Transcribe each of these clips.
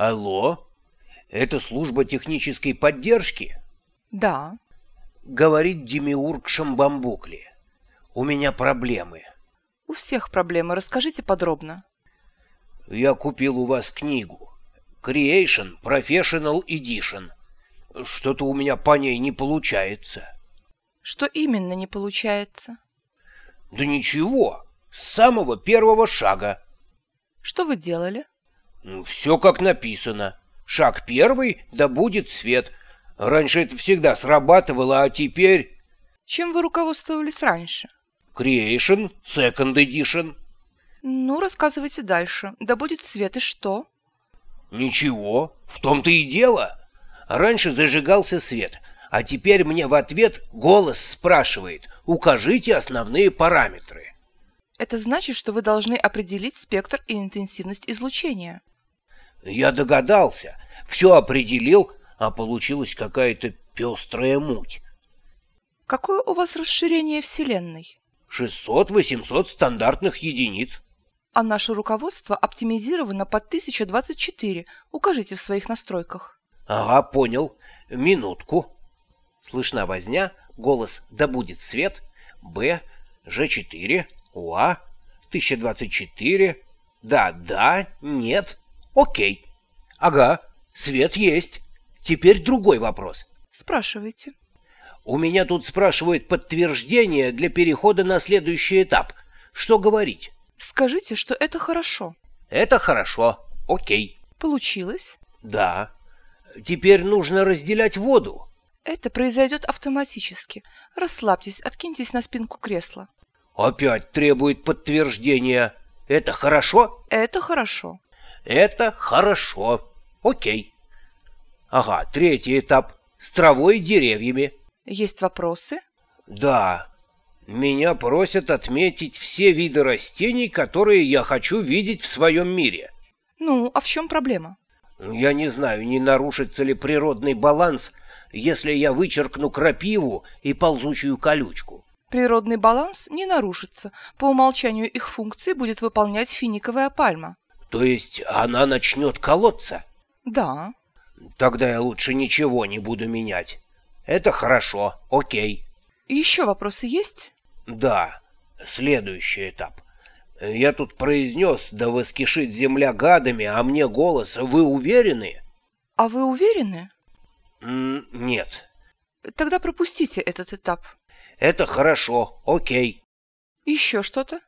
Алло, это служба технической поддержки? Да. Говорит Демиург Шамбамбукли. У меня проблемы. У всех проблемы, расскажите подробно. Я купил у вас книгу. Creation Professional Edition. Что-то у меня по ней не получается. Что именно не получается? Да ничего. С самого первого шага. Что вы делали? Ну, Все как написано. Шаг первый, да будет свет. Раньше это всегда срабатывало, а теперь... Чем вы руководствовались раньше? Creation, Second Edition. Ну, рассказывайте дальше. Да будет свет, и что? Ничего, в том-то и дело. Раньше зажигался свет, а теперь мне в ответ голос спрашивает, укажите основные параметры. Это значит, что вы должны определить спектр и интенсивность излучения. Я догадался, все определил, а получилась какая-то пестрая муть. Какое у вас расширение Вселенной? 600-800 стандартных единиц. А наше руководство оптимизировано под 1024. Укажите в своих настройках. Ага, понял. Минутку. Слышна возня, голос «Да будет свет», «Б», «Ж4», «УА», «1024», «Да, да», «Нет», Окей. Ага, свет есть. Теперь другой вопрос. Спрашивайте. У меня тут спрашивают подтверждение для перехода на следующий этап. Что говорить? Скажите, что это хорошо. Это хорошо. Окей. Получилось? Да. Теперь нужно разделять воду. Это произойдет автоматически. Расслабьтесь, откиньтесь на спинку кресла. Опять требует подтверждения. Это хорошо? Это хорошо. Это хорошо. Окей. Ага, третий этап. С травой и деревьями. Есть вопросы? Да. Меня просят отметить все виды растений, которые я хочу видеть в своем мире. Ну, а в чем проблема? Я не знаю, не нарушится ли природный баланс, если я вычеркну крапиву и ползучую колючку. Природный баланс не нарушится. По умолчанию их функции будет выполнять финиковая пальма. То есть она начнет колоться? Да. Тогда я лучше ничего не буду менять. Это хорошо, окей. Еще вопросы есть? Да. Следующий этап. Я тут произнес, да воскишит земля гадами, а мне голос, вы уверены? А вы уверены? М нет. Тогда пропустите этот этап. Это хорошо, окей. Еще что-то?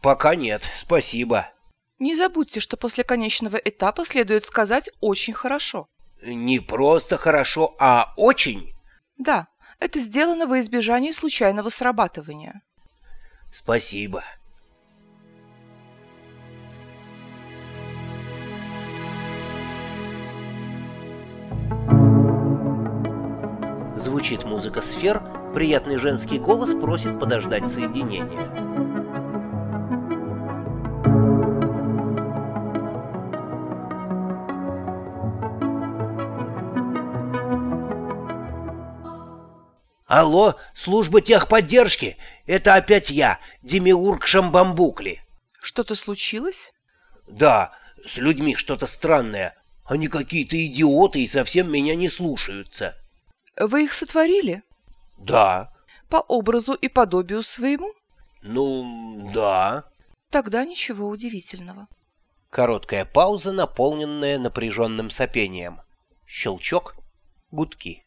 Пока нет, спасибо. Не забудьте, что после конечного этапа следует сказать «очень хорошо». Не просто хорошо, а очень? Да, это сделано во избежание случайного срабатывания. Спасибо. Звучит музыка сфер, приятный женский голос просит подождать соединения. «Алло, служба техподдержки! Это опять я, Демиург Шамбамбукли!» «Что-то случилось?» «Да, с людьми что-то странное. Они какие-то идиоты и совсем меня не слушаются». «Вы их сотворили?» «Да». «По образу и подобию своему?» «Ну, да». «Тогда ничего удивительного». Короткая пауза, наполненная напряженным сопением. Щелчок. Гудки.